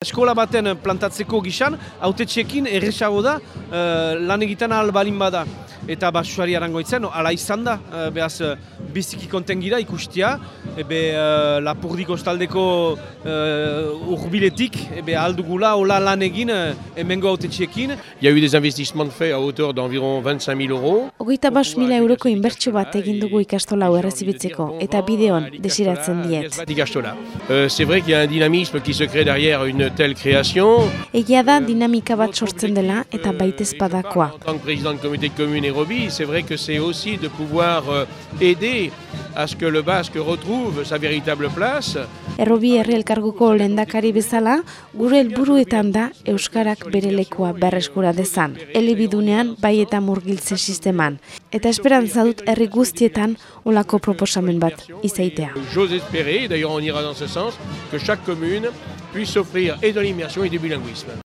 Eskola baten plantatzeko gizan, autetxeekin erresago da uh, lan egiten ahal balin bada. Eta basuari arangoitzen, ala izan da, uh, behaz uh, biziki konten gira ikustia, ebe uh, lapurdik ostaldeko uh, urbiletik, ebe aldugula hola lan egin uh, emengo autetxeekin. Il y a eu des investissements faits à hauteur d'environ 25 000 euros. Hogeita bas mila euroko inbertsio bat egin dugu ikastola errezibitzeko, eta bideon desiratzen diet. Ikastola. Euh, C'est vrai qu'il y a un dynamisme qui se crée derrière une telle création. Egia da dinamika bat sortzen dela eta baitez badakoa. En tant que président de comité de commune et Roby, c'est vrai que c'est aussi de pouvoir euh, aider à ce que le Basque retrouve sa véritable place. Errobi herri elkarguko lehendakari bezala, gure helburuetan da Euskarak bere lekua berreskura dezan. Elebidunean bai eta murgiltze sisteman. Eta esperantza dut herri guztietan olako proposamen bat izaitea. J'ose espérer, d'ailleurs on ira dans ce sens, que chaque commune puisse offrir et de l'immersion et du bilinguisme.